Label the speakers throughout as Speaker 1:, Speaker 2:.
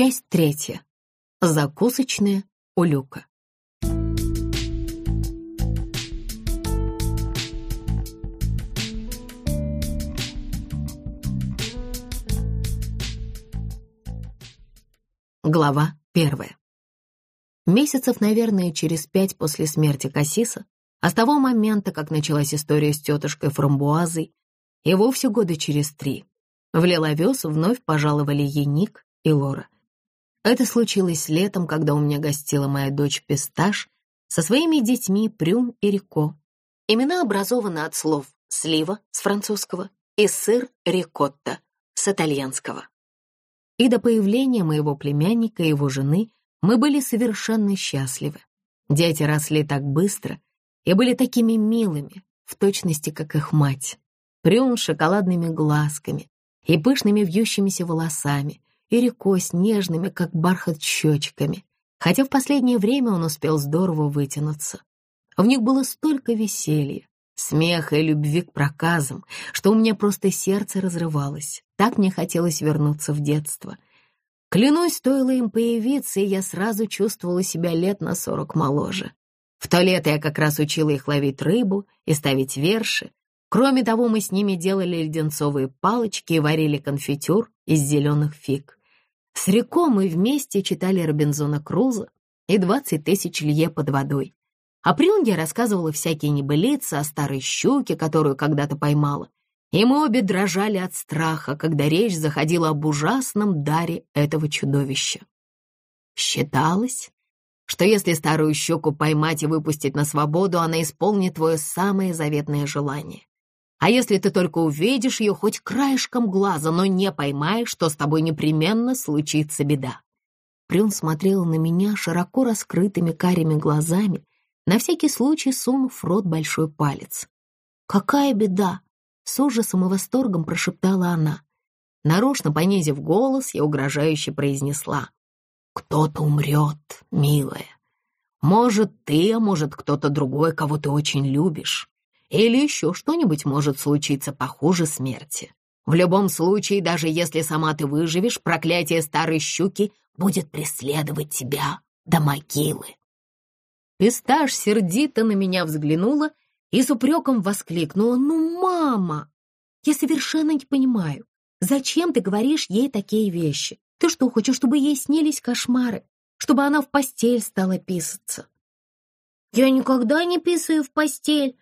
Speaker 1: Часть третья. Закусочная у люка. Глава первая. Месяцев, наверное, через пять после смерти Кассиса, а с того момента, как началась история с тетушкой Фрамбуазой, и вовсе года через три, в Леловес вновь пожаловали ей Ник и Лора. Это случилось летом, когда у меня гостила моя дочь Писташ со своими детьми Прюм и Рико. Имена образованы от слов «слива» с французского и «сыр рикотта» с итальянского. И до появления моего племянника и его жены мы были совершенно счастливы. Дети росли так быстро и были такими милыми, в точности, как их мать. Прюм с шоколадными глазками и пышными вьющимися волосами, и рекой с нежными, как бархат, щечками, хотя в последнее время он успел здорово вытянуться. В них было столько веселья, смеха и любви к проказам, что у меня просто сердце разрывалось. Так мне хотелось вернуться в детство. Клянусь, стоило им появиться, и я сразу чувствовала себя лет на сорок моложе. В то лето я как раз учила их ловить рыбу и ставить верши. Кроме того, мы с ними делали леденцовые палочки и варили конфитюр из зеленых фиг. С Рико мы вместе читали Робинзона Круза и «Двадцать тысяч лье под водой». А Прюнге рассказывала всякие небылицы о старой щуке, которую когда-то поймала. И мы обе дрожали от страха, когда речь заходила об ужасном даре этого чудовища. Считалось, что если старую щуку поймать и выпустить на свободу, она исполнит твое самое заветное желание. А если ты только увидишь ее хоть краешком глаза, но не поймаешь, что с тобой непременно случится беда. Прюн смотрела на меня широко раскрытыми карими глазами, на всякий случай сунув в рот большой палец. «Какая беда!» — с ужасом и восторгом прошептала она. Нарочно понизив голос, я угрожающе произнесла. «Кто-то умрет, милая. Может, ты, а может, кто-то другой, кого ты очень любишь. Или еще что-нибудь может случиться похуже смерти. В любом случае, даже если сама ты выживешь, проклятие старой щуки будет преследовать тебя до могилы. Пистаж сердито на меня взглянула и с упреком воскликнула. «Ну, мама, я совершенно не понимаю, зачем ты говоришь ей такие вещи? Ты что, хочешь, чтобы ей снились кошмары? Чтобы она в постель стала писаться?» «Я никогда не писаю в постель»,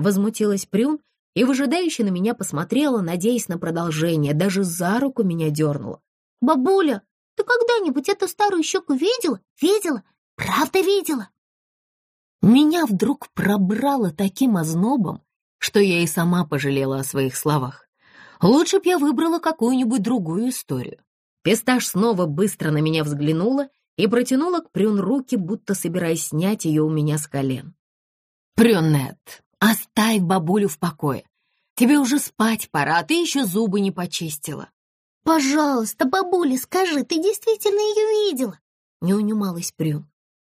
Speaker 1: Возмутилась Прюн и выжидающе на меня посмотрела, надеясь на продолжение, даже за руку меня дернула. «Бабуля, ты когда-нибудь эту старую щеку видела? Видела? Правда видела?» Меня вдруг пробрало таким ознобом, что я и сама пожалела о своих словах. Лучше б я выбрала какую-нибудь другую историю. Писташ снова быстро на меня взглянула и протянула к Прюн руки, будто собираясь снять ее у меня с колен. «Прюнет, Оставь бабулю в покое. Тебе уже спать пора, а ты еще зубы не почистила.
Speaker 2: Пожалуйста, бабуля, скажи, ты действительно ее видела?
Speaker 1: Не унималась Прю.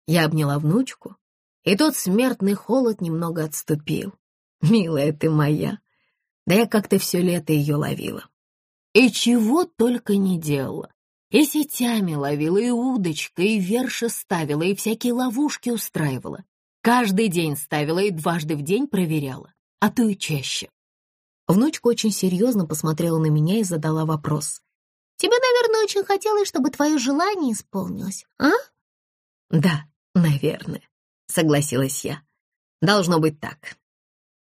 Speaker 1: Я обняла внучку, и тот смертный холод немного отступил. Милая ты моя, да я как-то все лето ее ловила. И чего только не делала. И сетями ловила, и удочкой, и верши ставила, и всякие ловушки устраивала. Каждый день ставила и дважды в день проверяла, а то и чаще. Внучка очень серьезно посмотрела на меня и задала вопрос.
Speaker 2: «Тебе, наверное, очень хотелось, чтобы твое желание исполнилось, а?»
Speaker 1: «Да, наверное», — согласилась я. «Должно быть так».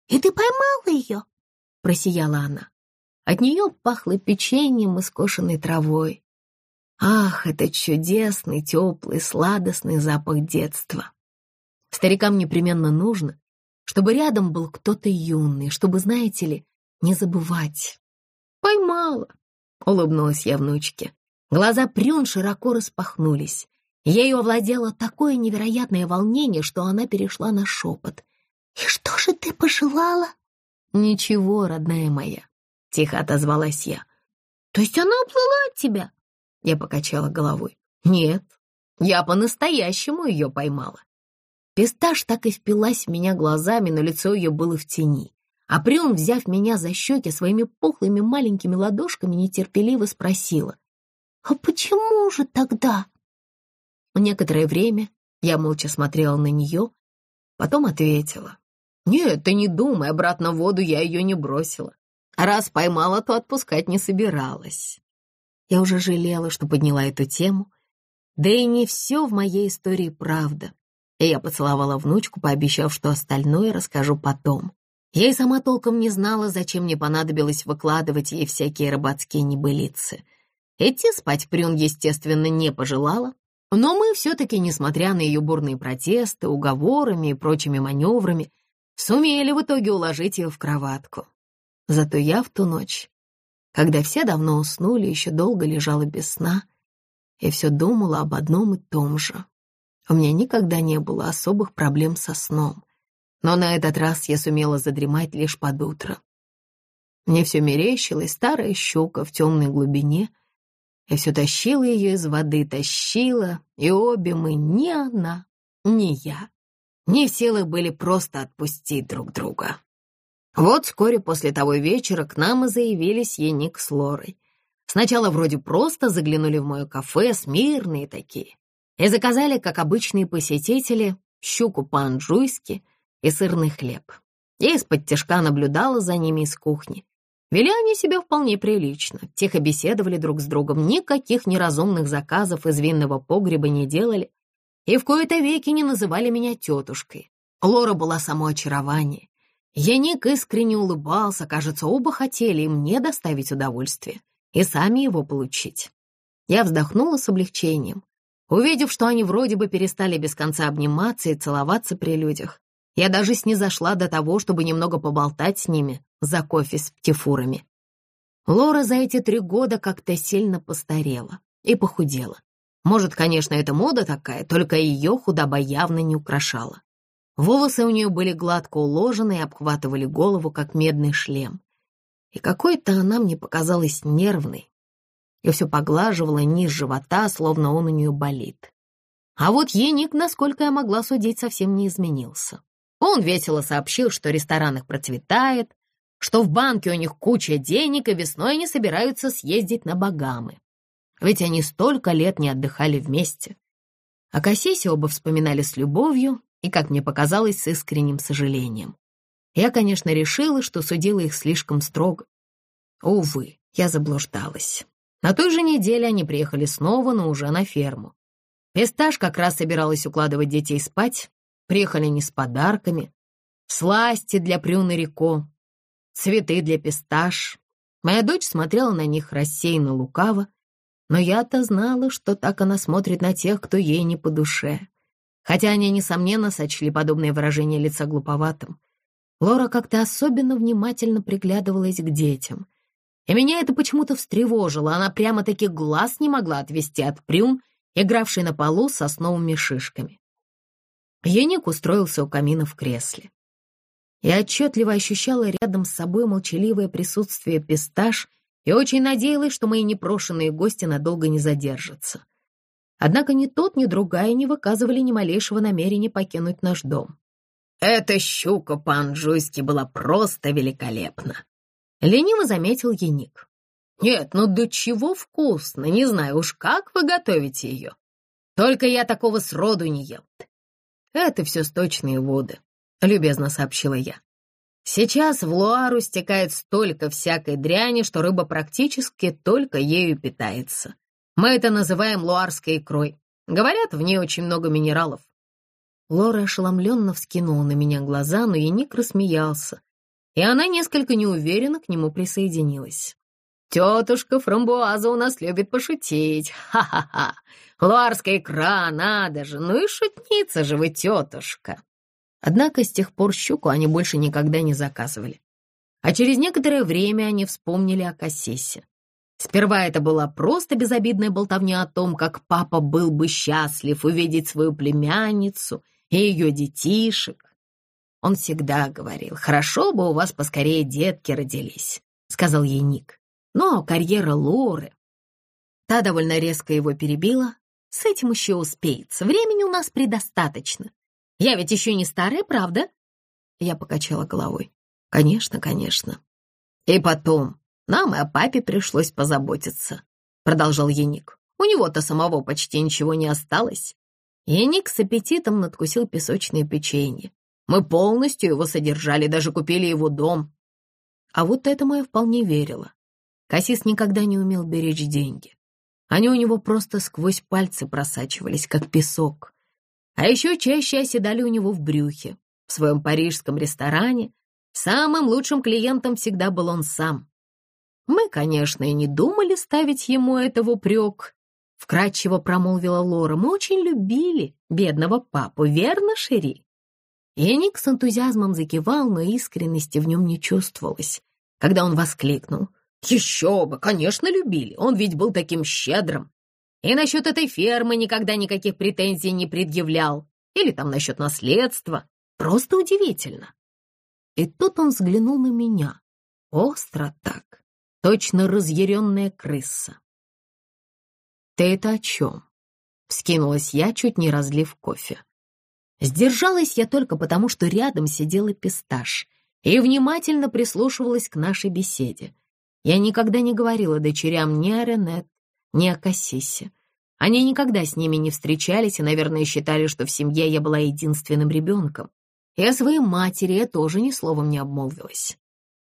Speaker 2: «И ты поймала ее?»
Speaker 1: — просияла она. От нее пахло печеньем и скошенной травой. Ах, это чудесный, теплый, сладостный запах детства. Старикам непременно нужно, чтобы рядом был кто-то юный, чтобы, знаете ли, не забывать. «Поймала!» — улыбнулась я внучке. Глаза Прюн широко распахнулись. Ею овладело такое невероятное волнение, что она перешла на шепот.
Speaker 2: «И что же ты пожелала?»
Speaker 1: «Ничего, родная моя», — тихо отозвалась я.
Speaker 2: «То есть она уплыла от тебя?»
Speaker 1: Я покачала головой. «Нет, я по-настоящему ее поймала. Писташ так и впилась в меня глазами, но лицо ее было в тени. А Прион, взяв меня за щеки своими пухлыми маленькими ладошками, нетерпеливо спросила.
Speaker 2: «А почему же тогда?»
Speaker 1: Некоторое время я молча смотрела на нее, потом ответила. «Нет, ты не думай, обратно в воду я ее не бросила. Раз поймала, то отпускать не собиралась». Я уже жалела, что подняла эту тему, да и не все в моей истории правда. Я поцеловала внучку, пообещав, что остальное расскажу потом. Я и сама толком не знала, зачем мне понадобилось выкладывать ей всякие рыбацкие небылицы. Идти спать Прюн, естественно, не пожелала, но мы все-таки, несмотря на ее бурные протесты, уговорами и прочими маневрами, сумели в итоге уложить ее в кроватку. Зато я в ту ночь, когда все давно уснули, еще долго лежала без сна и все думала об одном и том же. У меня никогда не было особых проблем со сном, но на этот раз я сумела задремать лишь под утро. Мне все мерещилась старая щука в темной глубине. Я все тащила ее из воды, тащила, и обе мы, ни она, ни я, не в силах были просто отпустить друг друга. Вот вскоре после того вечера к нам и заявились Яник с Лорой. Сначала вроде просто заглянули в мое кафе, смирные такие, и заказали, как обычные посетители, щуку по-анжуйски и сырный хлеб. Я из-под тяжка наблюдала за ними из кухни. Вели они себя вполне прилично, тихо беседовали друг с другом, никаких неразумных заказов из винного погреба не делали и в кои-то веки не называли меня тетушкой. Лора была само очарование. Яник искренне улыбался, кажется, оба хотели и мне доставить удовольствие и сами его получить. Я вздохнула с облегчением, увидев, что они вроде бы перестали без конца обниматься и целоваться при людях. Я даже снизошла до того, чтобы немного поболтать с ними за кофе с птифурами. Лора за эти три года как-то сильно постарела и похудела. Может, конечно, это мода такая, только ее худоба явно не украшала. Волосы у нее были гладко уложены и обхватывали голову, как медный шлем и какой-то она мне показалась нервной, и все поглаживала низ живота, словно он у нее болит. А вот Еник, насколько я могла судить, совсем не изменился. Он весело сообщил, что ресторан их процветает, что в банке у них куча денег, и весной они собираются съездить на Багамы. Ведь они столько лет не отдыхали вместе. О Кассисе оба вспоминали с любовью и, как мне показалось, с искренним сожалением. Я, конечно, решила, что судила их слишком строго. Увы, я заблуждалась. На той же неделе они приехали снова, но уже на ферму. Писташ как раз собиралась укладывать детей спать. Приехали не с подарками. Сласти для Прюны Рико, цветы для писташ. Моя дочь смотрела на них рассеянно лукаво, но я-то знала, что так она смотрит на тех, кто ей не по душе. Хотя они, несомненно, сочли подобное выражение лица глуповатым. Лора как-то особенно внимательно приглядывалась к детям. И меня это почему-то встревожило. Она прямо-таки глаз не могла отвести от Прюн, игравшей на полу сосновыми шишками. Яник устроился у камина в кресле. Я отчетливо ощущала рядом с собой молчаливое присутствие писташ и очень надеялась, что мои непрошенные гости надолго не задержатся. Однако ни тот, ни другая не выказывали ни малейшего намерения покинуть наш дом. Эта щука по-анжуйски была просто великолепна. Лениво заметил Яник. Нет, ну до чего вкусно, не знаю уж, как вы готовите ее. Только я такого сроду не ел. Это все сточные воды, любезно сообщила я. Сейчас в Луару стекает столько всякой дряни, что рыба практически только ею питается. Мы это называем луарской икрой. Говорят, в ней очень много минералов. Лора ошеломленно вскинула на меня глаза, но Яник рассмеялся, и она несколько неуверенно к нему присоединилась. «Тетушка Фрамбуаза у нас любит пошутить. Ха-ха-ха! Луарская икра, надо же! Ну и шутница же вы, тетушка!» Однако с тех пор щуку они больше никогда не заказывали. А через некоторое время они вспомнили о Кассисе. Сперва это была просто безобидная болтовня о том, как папа был бы счастлив увидеть свою племянницу и ее детишек. Он всегда говорил, хорошо бы у вас поскорее детки родились, сказал ей Ник. Но карьера Лоры... Та довольно резко его перебила. С этим еще успеется, времени у нас предостаточно. Я ведь еще не старая, правда? Я покачала головой. Конечно, конечно. И потом, нам и о папе пришлось позаботиться. — продолжал Яник. «У него-то самого почти ничего не осталось». Яник с аппетитом надкусил песочное печенье. «Мы полностью его содержали, даже купили его дом». А вот этому я вполне верила. Кассис никогда не умел беречь деньги. Они у него просто сквозь пальцы просачивались, как песок. А еще чаще оседали у него в брюхе. В своем парижском ресторане самым лучшим клиентом всегда был он сам. Мы, конечно, и не думали ставить ему это в упрек. Вкратчиво промолвила Лора. Мы очень любили бедного папу, верно, Шери? И Ник с энтузиазмом закивал, но искренности в нем не чувствовалось, когда он воскликнул. «Еще бы, конечно, любили, он ведь был таким щедрым. И насчет этой фермы никогда никаких претензий не предъявлял. Или там насчет наследства. Просто удивительно». И тут он взглянул на меня. Остро так точно разъяренная крыса. «Ты это о чем?» — вскинулась я, чуть не разлив кофе. Сдержалась я только потому, что рядом сидела писташ и внимательно прислушивалась к нашей беседе. Я никогда не говорила дочерям ни о Ренет, ни о Кассисе. Они никогда с ними не встречались и, наверное, считали, что в семье я была единственным ребенком. И о своей матери я тоже ни словом не обмолвилась.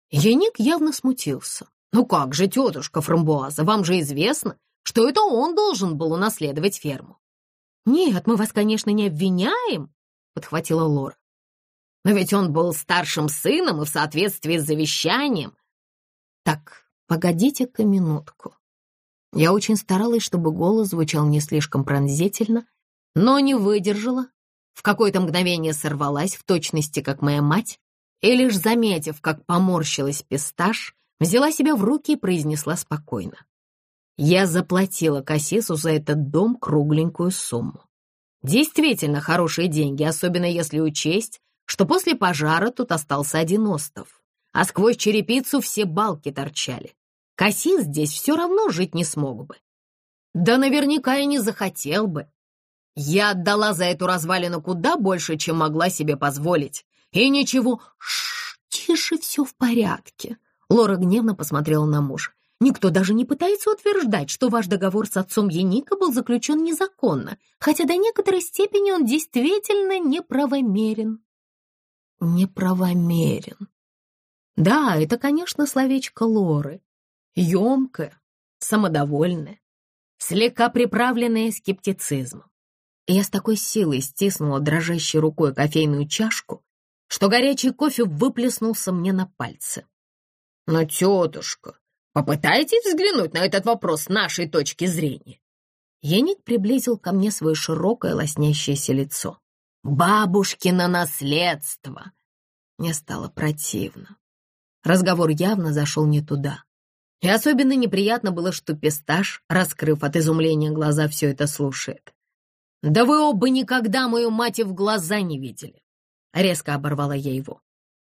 Speaker 1: Яник явно смутился. «Ну как же, тетушка Фрамбуаза, вам же известно, что это он должен был унаследовать ферму». «Нет, мы вас, конечно, не обвиняем», — подхватила Лора. «Но ведь он был старшим сыном и в соответствии с завещанием». «Так, погодите-ка минутку». Я очень старалась, чтобы голос звучал не слишком пронзительно, но не выдержала, в какое-то мгновение сорвалась, в точности, как моя мать, и лишь заметив, как поморщилась пистаж, взяла себя в руки и произнесла спокойно. Я заплатила Кассису за этот дом кругленькую сумму. Действительно хорошие деньги, особенно если учесть, что после пожара тут остался один остров, а сквозь черепицу все балки торчали. Кассис здесь все равно жить не смог бы. Да наверняка и не захотел бы. Я отдала за эту развалину куда больше, чем могла себе позволить. И ничего, Шш, тише, все в порядке. Лора гневно посмотрела на мужа. Никто даже не пытается утверждать, что ваш договор с отцом Яника был заключен незаконно, хотя до некоторой степени он действительно неправомерен. Неправомерен. Да, это, конечно, словечко Лоры. Емкое, самодовольное, слегка приправленное скептицизмом. Я с такой силой стиснула дрожащей рукой кофейную чашку, что горячий кофе выплеснулся мне на пальцы. Но, тетушка, попытайтесь взглянуть на этот вопрос с нашей точки зрения. Яник приблизил ко мне свое широкое лоснящееся лицо. «Бабушкино наследство!» Мне стало противно. Разговор явно зашел не туда. И особенно неприятно было, что пистаж, раскрыв от изумления глаза, все это слушает. «Да вы оба никогда мою мать и в глаза не видели!» Резко оборвала я его.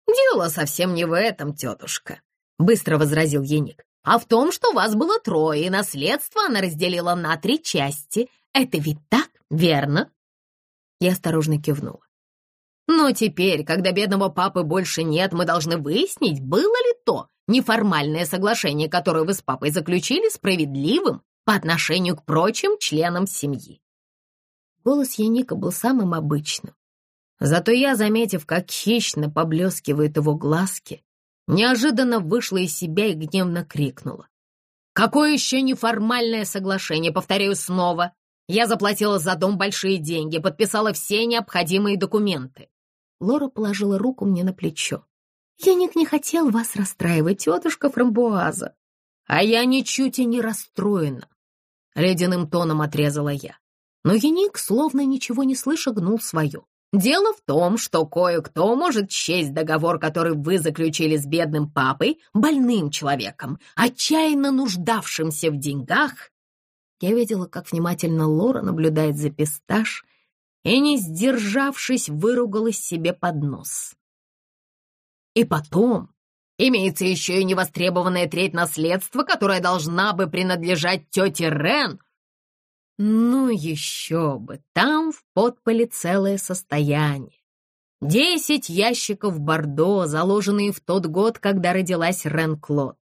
Speaker 1: «Дело совсем не в этом, тетушка. — быстро возразил Еник. «А в том, что вас было трое, и наследство она разделила на три части. Это ведь так, верно?» Я осторожно кивнула. «Но теперь, когда бедного папы больше нет, мы должны выяснить, было ли то неформальное соглашение, которое вы с папой заключили, справедливым по отношению к прочим членам семьи». Голос Яника был самым обычным. Зато я, заметив, как хищно поблескивают его глазки, неожиданно вышла из себя и гневно крикнула. «Какое еще неформальное соглашение? Повторяю снова. Я заплатила за дом большие деньги, подписала все необходимые документы». Лора положила руку мне на плечо. «Я ник не хотел вас расстраивать, тетушка Фрамбуаза». «А я ничуть и не расстроена», — ледяным тоном отрезала я. Но Яник, словно ничего не слыша, гнул свое. Дело в том, что кое-кто может счесть договор, который вы заключили с бедным папой, больным человеком, отчаянно нуждавшимся в деньгах. Я видела, как внимательно Лора наблюдает за пистаж и, не сдержавшись, выругалась себе под нос. И потом имеется еще и невостребованная треть наследства, которая должна бы принадлежать тете Рен, ну еще бы, там в подполе целое состояние. Десять ящиков Бордо, заложенные в тот год, когда родилась Рен Клод.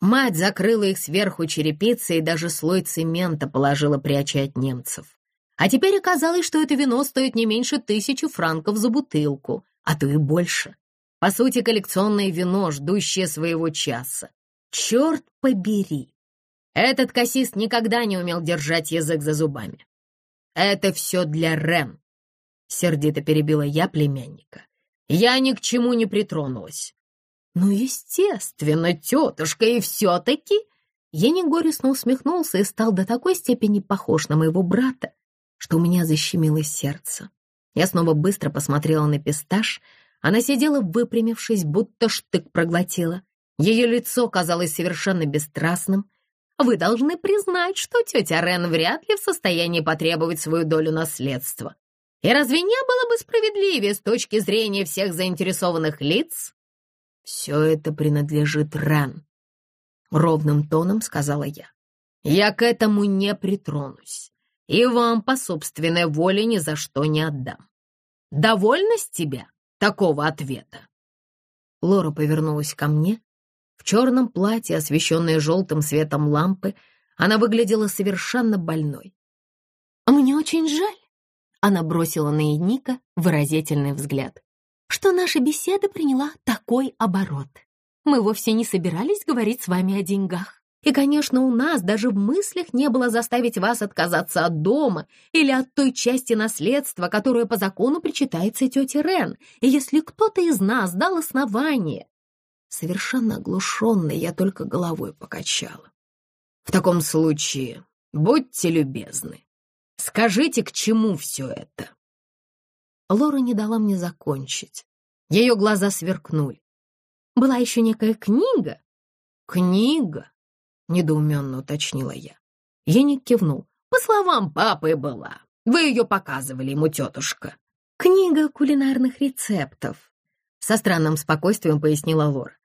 Speaker 1: Мать закрыла их сверху черепицей и даже слой цемента положила, пряча от немцев. А теперь оказалось, что это вино стоит не меньше тысячи франков за бутылку, а то и больше. По сути, коллекционное вино, ждущее своего часа. Черт побери! Этот кассист никогда не умел держать язык за зубами. «Это все для Рен», — сердито перебила я племянника. «Я ни к чему не притронулась». «Ну, естественно, тетушка, и все-таки...» Ени горестно усмехнулся и стал до такой степени похож на моего брата, что у меня защемило сердце. Я снова быстро посмотрела на пистаж. Она сидела, выпрямившись, будто штык проглотила. Ее лицо казалось совершенно бесстрастным, вы должны признать, что тетя Рен вряд ли в состоянии потребовать свою долю наследства. И разве не было бы справедливее с точки зрения всех заинтересованных лиц? Все это принадлежит Рен, — ровным тоном сказала я. Я к этому не притронусь, и вам по собственной воле ни за что не отдам. Довольна с тебя такого ответа? Лора повернулась ко мне, в черном платье, освещенное желтым светом лампы, она выглядела совершенно больной.
Speaker 2: «Мне очень жаль», — она бросила на Эника выразительный взгляд, «что наша беседа приняла такой оборот. Мы вовсе не собирались говорить с вами о деньгах. И, конечно, у нас даже в мыслях не было заставить вас отказаться от дома или от той части наследства, которая по закону причитается тете Рен. И если кто-то из нас дал основание Совершенно оглушенный, я только головой покачала. В таком случае, будьте любезны, скажите, к чему все это? Лора не дала мне закончить. Ее глаза сверкнули. Была еще некая книга? Книга? Недоуменно уточнила я. Я не кивнул. По словам папы была. Вы ее показывали ему, тетушка. Книга кулинарных рецептов. Со странным спокойствием пояснила Лора.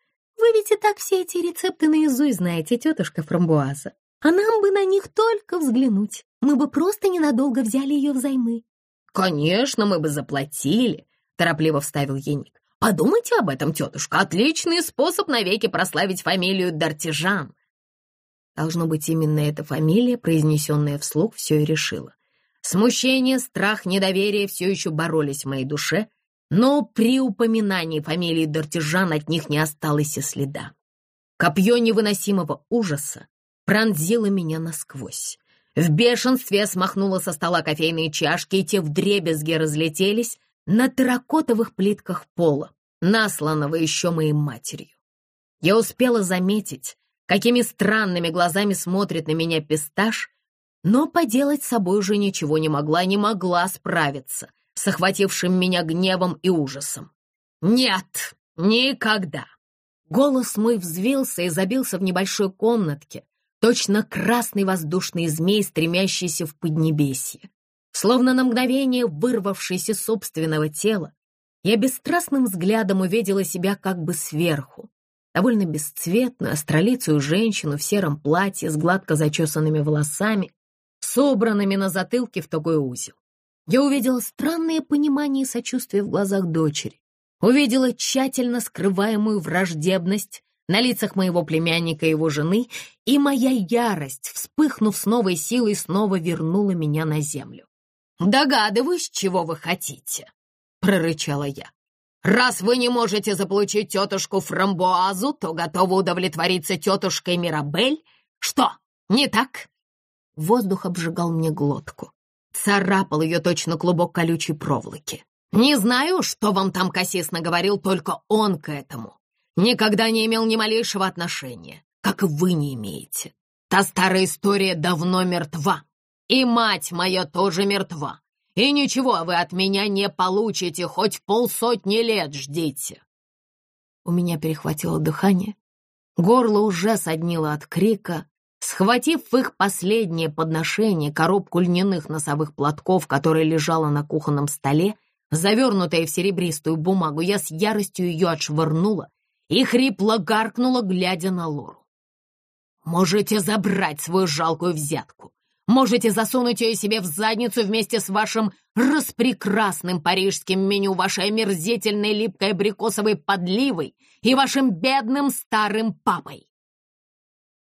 Speaker 2: Ведь и так все эти рецепты наизусть знаете, тетушка Фрамбуаза. А нам бы на них только взглянуть. Мы бы просто ненадолго взяли ее взаймы». «Конечно, мы бы заплатили», — торопливо вставил Еник. «Подумайте об этом, тетушка. Отличный способ навеки прославить фамилию Дартижан». Должно быть, именно эта фамилия, произнесенная вслух, все и решила. Смущение, страх, недоверие все еще боролись в моей душе, но при упоминании фамилии Дартижан от них не осталось и следа. Копье невыносимого ужаса пронзило меня насквозь. В бешенстве смахнула со стола кофейные чашки, и те вдребезги разлетелись на терракотовых плитках пола, насланного еще моей матерью. Я успела заметить, какими странными глазами смотрит на меня пистаж, но поделать с собой уже ничего не могла, не могла справиться с охватившим меня гневом и ужасом. «Нет, никогда!» Голос мой взвился и забился в небольшой комнатке, точно красный воздушный змей, стремящийся в поднебесье. Словно на мгновение вырвавшийся собственного тела, я бесстрастным взглядом увидела себя как бы сверху, довольно бесцветную, астролицую женщину в сером платье с гладко зачесанными волосами, собранными на затылке в такой узел. Я увидела странное понимание и сочувствие в глазах дочери. Увидела тщательно скрываемую враждебность на лицах моего племянника и его жены, и моя ярость, вспыхнув с новой силой, снова вернула меня на землю. «Догадываюсь, чего вы хотите», — прорычала я. «Раз вы не можете заполучить тетушку Фрамбуазу, то готовы удовлетвориться тетушкой Мирабель? Что, не так?» Воздух обжигал мне глотку царапал ее точно клубок колючей проволоки. «Не знаю, что вам там Кассис наговорил, только он к этому. Никогда не имел ни малейшего отношения, как и вы не имеете. Та старая история давно мертва, и мать моя тоже мертва. И ничего вы от меня не получите, хоть полсотни лет ждите». У меня перехватило дыхание, горло уже соднило от крика, Схватив в их последнее подношение коробку льняных носовых платков, которая лежала на кухонном столе, завернутая в серебристую бумагу, я с яростью ее отшвырнула и хрипло гаркнула, глядя на Лору. «Можете забрать свою жалкую взятку. Можете засунуть ее себе в задницу вместе с вашим распрекрасным парижским меню, вашей омерзительной липкой абрикосовой подливой и вашим бедным старым папой.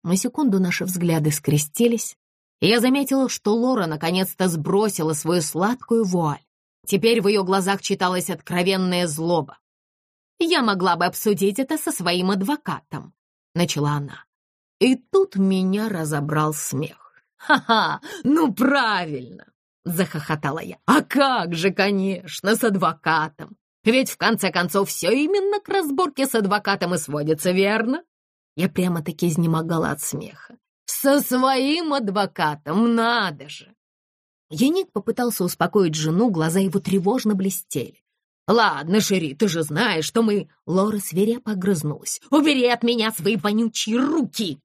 Speaker 1: На секунду наши взгляды скрестились, и я заметила, что Лора наконец-то сбросила свою сладкую вуаль. Теперь в ее глазах читалась откровенная злоба. «Я могла бы обсудить это со своим адвокатом», — начала она. И тут меня разобрал смех. «Ха-ха, ну правильно!» — захохотала я. «А как же, конечно, с адвокатом! Ведь в конце концов все именно к разборке с адвокатом и сводится, верно?» Я прямо-таки изнемогала от смеха. «Со своим адвокатом, надо же!» Яник попытался успокоить жену, глаза его тревожно блестели. «Ладно, Шери, ты же знаешь, что мы...» Лора свирепо огрызнулась. «Убери от меня свои вонючие руки!»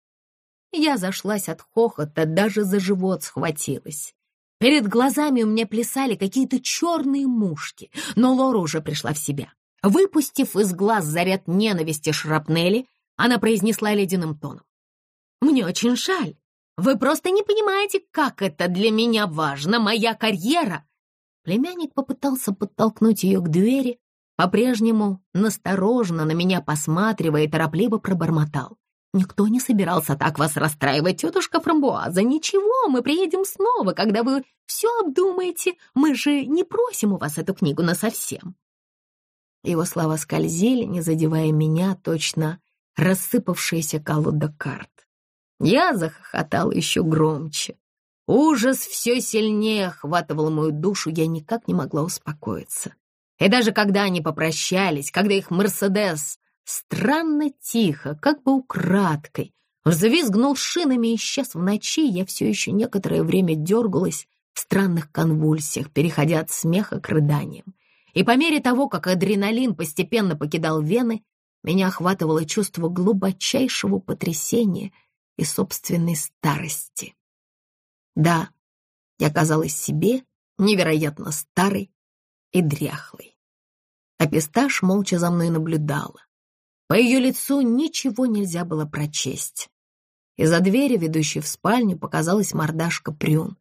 Speaker 1: Я зашлась от хохота, даже за живот схватилась. Перед глазами у меня плясали какие-то черные мушки, но Лора уже пришла в себя. Выпустив из глаз заряд ненависти шрапнели, она произнесла ледяным тоном. «Мне очень жаль. Вы просто не понимаете, как это для меня важно, моя карьера!» Племянник попытался подтолкнуть ее к двери, по-прежнему настороженно на меня посматривая и торопливо пробормотал. Никто не собирался так вас расстраивать, тетушка Фрамбуаза. Ничего, мы приедем снова, когда вы все обдумаете. Мы же не просим у вас эту книгу насовсем. Его слова скользили, не задевая меня, точно рассыпавшаяся колода карт. Я захохотал еще громче. Ужас все сильнее охватывал мою душу, я никак не могла успокоиться. И даже когда они попрощались, когда их «Мерседес» Странно тихо, как бы украдкой. Взвизгнул шинами и исчез в ночи. Я все еще некоторое время дергалась в странных конвульсиях, переходя от смеха к рыданиям. И по мере того, как адреналин постепенно покидал вены, меня охватывало чувство глубочайшего потрясения и собственной старости. Да, я казалась себе невероятно старой и дряхлой. А писташ молча за мной наблюдала. По ее лицу ничего нельзя было прочесть. Из-за двери, ведущей в спальню, показалась мордашка Прюн.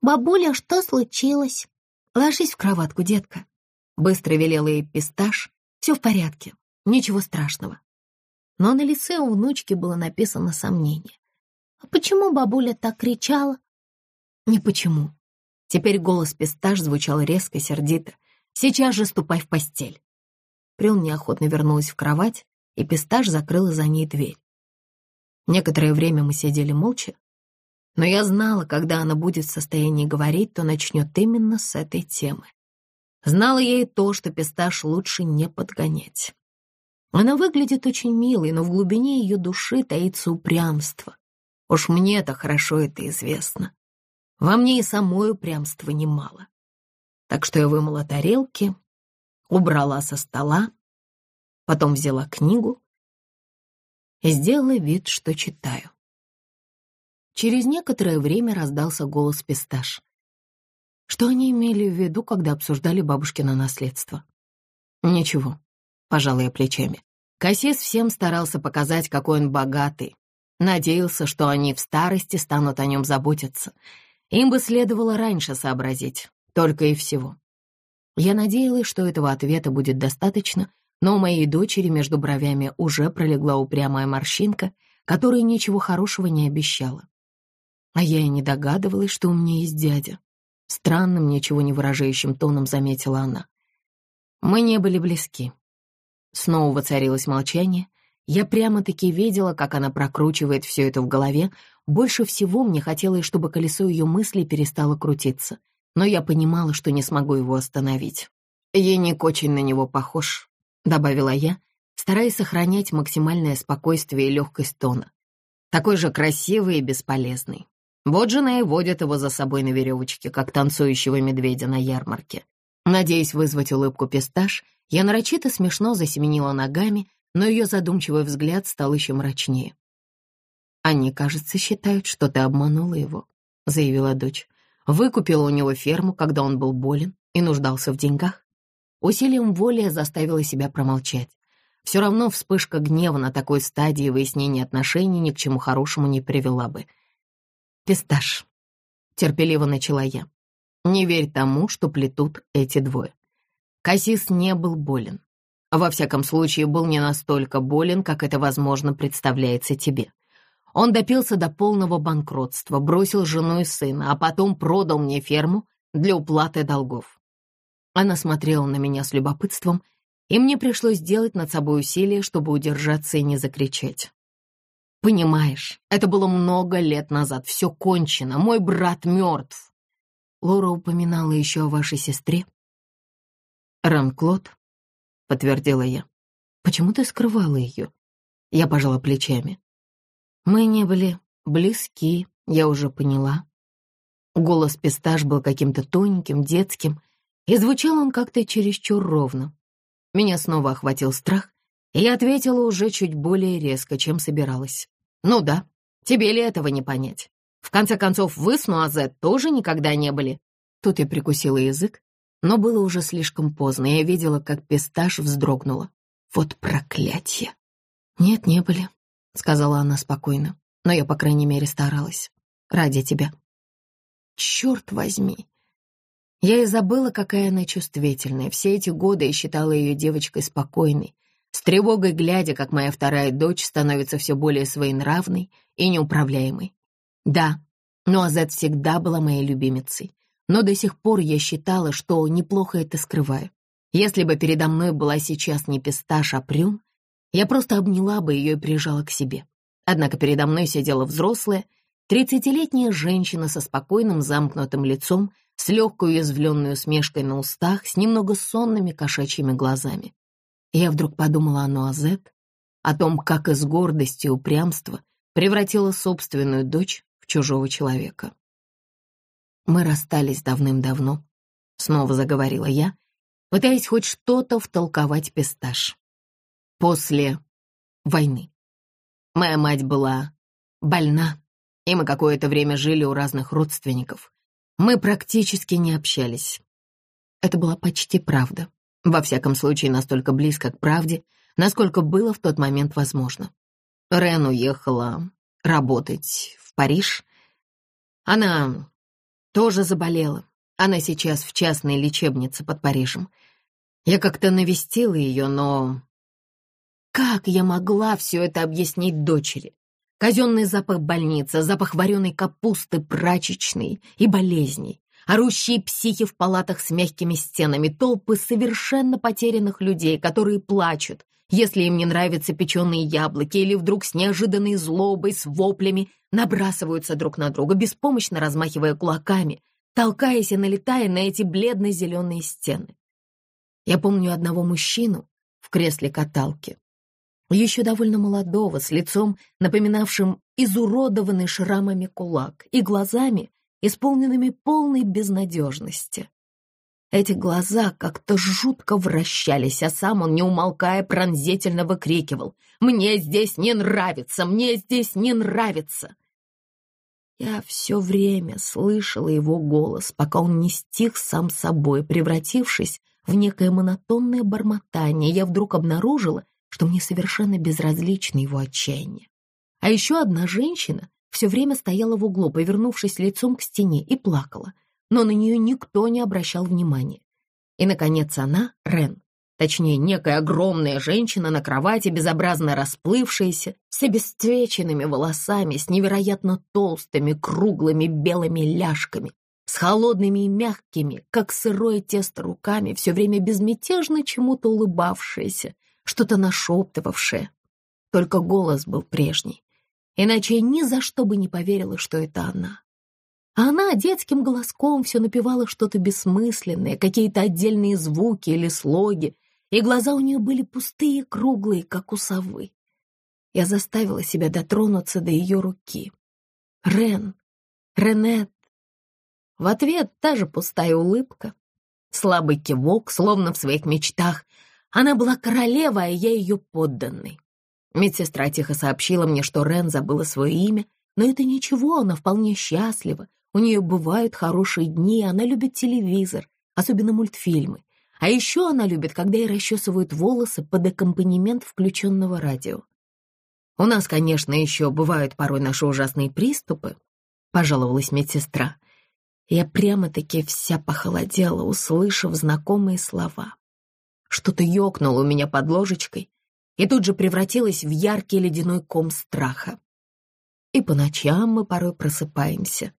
Speaker 1: «Бабуля, что случилось?» «Ложись в кроватку, детка», — быстро велела ей писташ. «Все в порядке, ничего страшного». Но на лице у внучки было написано сомнение. «А почему бабуля так кричала?» «Не почему». Теперь голос писташ звучал резко, сердито. «Сейчас же ступай в постель». Прюн неохотно вернулась в кровать, и Пистаж закрыла за ней дверь. Некоторое время мы сидели молча, но я знала, когда она будет в состоянии говорить, то начнет именно с этой темы. Знала я и то, что Пистаж лучше не подгонять. Она выглядит очень милой, но в глубине ее души таится упрямство. Уж мне-то хорошо это известно. Во мне и самой упрямства немало. Так что я вымыла тарелки, убрала со стола, потом взяла книгу и сделала вид, что читаю. Через некоторое время раздался голос Писташ. Что они имели в виду, когда обсуждали бабушкино наследство? Ничего, пожалуй, я плечами. Кассис всем старался показать, какой он богатый. Надеялся, что они в старости станут о нем заботиться. Им бы следовало раньше сообразить, только и всего. Я надеялась, что этого ответа будет достаточно, но у моей дочери между бровями уже пролегла упрямая морщинка, которая ничего хорошего не обещала. А я и не догадывалась, что у меня есть дядя. Странным, ничего не выражающим тоном заметила она. Мы не были близки. Снова воцарилось молчание. Я прямо-таки видела, как она прокручивает все это в голове. Больше всего мне хотелось, чтобы колесо ее мыслей перестало крутиться. Но я понимала, что не смогу его остановить. Еник очень на него похож, добавила я, стараясь сохранять максимальное спокойствие и легкость тона. Такой же красивый и бесполезный. Вот жена и водит его за собой на веревочке, как танцующего медведя на ярмарке. Надеясь вызвать улыбку писташ, я нарочито смешно засеменила ногами, но ее задумчивый взгляд стал еще мрачнее. «Они, кажется, считают, что ты обманула его», — заявила дочь. «Выкупила у него ферму, когда он был болен и нуждался в деньгах. Усилием воли я заставила себя промолчать. Все равно вспышка гнева на такой стадии выяснения отношений ни к чему хорошему не привела бы. «Писташ», — терпеливо начала я, — «не верь тому, что плетут эти двое». Кассис не был болен. Во всяком случае, был не настолько болен, как это, возможно, представляется тебе. Он допился до полного банкротства, бросил жену и сына, а потом продал мне ферму для уплаты долгов. Она смотрела на меня с любопытством, и мне пришлось сделать над собой усилие, чтобы удержаться и не закричать. «Понимаешь, это было много лет назад, все кончено, мой брат мертв». Лора упоминала еще о вашей сестре. «Ранклод», — подтвердила я. «Почему ты скрывала ее?» Я пожала плечами. Мы не были близки, я уже поняла. Голос Писташ был каким-то тоненьким, детским, и звучал он как-то чересчур ровно. Меня снова охватил страх, и я ответила уже чуть более резко, чем собиралась. «Ну да, тебе ли этого не понять? В конце концов, вы с Нуазет тоже никогда не были». Тут я прикусила язык, но было уже слишком поздно, я видела, как Писташ вздрогнула. Вот проклятие! «Нет, не были», — сказала она спокойно, «но я, по крайней мере, старалась. Ради тебя». «Черт возьми!» Я и забыла, какая она чувствительная. Все эти годы я считала ее девочкой спокойной, с тревогой глядя, как моя вторая дочь становится все более своенравной и неуправляемой. Да, но Азет всегда была моей любимицей, но до сих пор я считала, что неплохо это скрываю. Если бы передо мной была сейчас не писташ, а прюм, я просто обняла бы ее и прижала к себе. Однако передо мной сидела взрослая, тридцатилетняя женщина со спокойным замкнутым лицом, с легкой уязвленной усмешкой на устах, с немного сонными кошачьими глазами. Я вдруг подумала о Нуазет, о том, как из гордости и упрямства превратила собственную дочь чужого человека. «Мы расстались давным-давно», — снова заговорила я, пытаясь хоть что-то втолковать писташ после войны. Моя мать была больна, и мы какое-то время жили у разных родственников. Мы практически не общались. Это была почти правда. Во всяком случае, настолько близко к правде, насколько было в тот момент возможно. Рен уехала работать в Париж. Она тоже заболела. Она сейчас в частной лечебнице под Парижем. Я как-то навестила ее, но как я могла все это объяснить дочери? Казенный запах больницы, запах вареной капусты, прачечной и болезней, орущие психи в палатах с мягкими стенами, толпы совершенно потерянных людей, которые плачут, если им не нравятся печеные яблоки или вдруг с неожиданной злобой, с воплями набрасываются друг на друга, беспомощно размахивая кулаками, толкаясь и налетая на эти бледно-зеленые стены. Я помню одного мужчину в кресле каталки, еще довольно молодого, с лицом, напоминавшим изуродованный шрамами кулак, и глазами, исполненными полной безнадежности. Эти глаза как-то жутко вращались, а сам он, не умолкая, пронзительно выкрикивал «Мне здесь не нравится! Мне здесь не нравится!» Я все время слышала его голос, пока он не стих сам собой, превратившись в некое монотонное бормотание, я вдруг обнаружила, что мне совершенно безразлично его отчаяние. А еще одна женщина все время стояла в углу, повернувшись лицом к стене, и плакала, но на нее никто не обращал внимания. И, наконец, она, Рен, точнее, некая огромная женщина на кровати, безобразно расплывшаяся, с обесцвеченными волосами, с невероятно толстыми, круглыми белыми ляжками, с холодными и мягкими, как сырое тесто руками, все время безмятежно чему-то улыбавшаяся, что-то нашептывавшее. Только голос был прежний. Иначе я ни за что бы не поверила, что это она. А она детским голоском все напевала что-то бессмысленное, какие-то отдельные звуки или слоги, и глаза у нее были пустые, круглые, как у совы. Я заставила себя дотронуться до ее руки. Рен, Ренет. В ответ та же пустая улыбка, слабый кивок, словно в своих мечтах, она была королева, а я ее подданный. Медсестра тихо сообщила мне, что Рен забыла свое имя, но это ничего, она вполне счастлива. У нее бывают хорошие дни, она любит телевизор, особенно мультфильмы. А еще она любит, когда ей расчесывают волосы под аккомпанемент включенного радио. У нас, конечно, еще бывают порой наши ужасные приступы, пожаловалась медсестра. Я прямо-таки вся похолодела, услышав знакомые слова. Что-то ёкнуло у меня под ложечкой и тут же превратилось в яркий ледяной ком страха. И по ночам мы порой просыпаемся.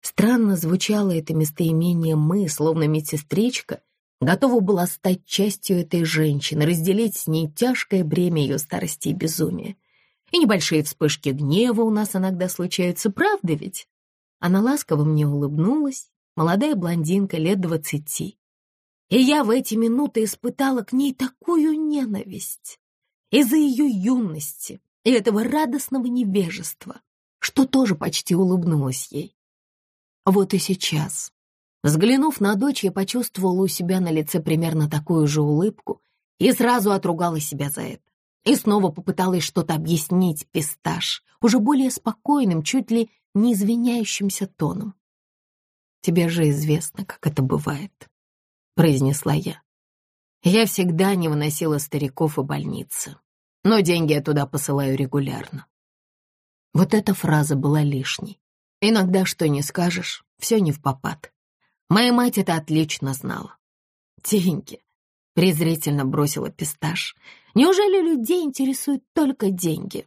Speaker 1: Странно звучало это местоимение «мы», словно медсестричка, готова была стать частью этой женщины, разделить с ней тяжкое бремя ее старости и безумия. И небольшие вспышки гнева у нас иногда случаются, правда ведь? Она ласково мне улыбнулась, молодая блондинка лет двадцати. И я в эти минуты испытала к ней такую ненависть из-за ее юности и этого радостного невежества, что тоже почти улыбнулась ей. Вот и сейчас, взглянув на дочь, я почувствовала у себя на лице примерно такую же улыбку и сразу отругала себя за это. И снова попыталась что-то объяснить пистаж, уже более спокойным, чуть ли не извиняющимся тоном. «Тебе же известно, как это бывает», — произнесла я. «Я всегда не выносила стариков и больницы, но деньги я туда посылаю регулярно». Вот эта фраза была лишней. Иногда что не скажешь, все не в попад. Моя мать это отлично знала. «Деньги», — презрительно бросила пистаж. «Неужели людей интересуют только деньги?»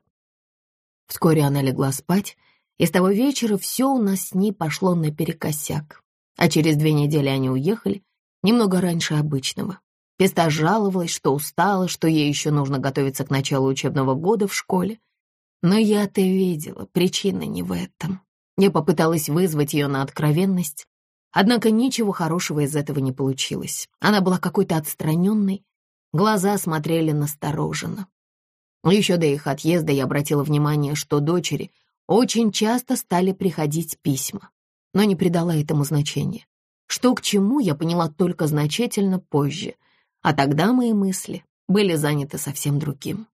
Speaker 1: Вскоре она легла спать, и с того вечера все у нас с ней пошло наперекосяк. А через две недели они уехали, немного раньше обычного. Песта жаловалась, что устала, что ей еще нужно готовиться к началу учебного года в школе. Но я-то видела, причина не в этом. Я попыталась вызвать ее на откровенность, однако ничего хорошего из этого не получилось. Она была какой-то отстраненной, глаза смотрели настороженно. Еще до их отъезда я обратила внимание, что дочери очень часто стали приходить письма, но не придала этому значения. Что к чему, я поняла только значительно позже, а тогда мои мысли были заняты совсем другим.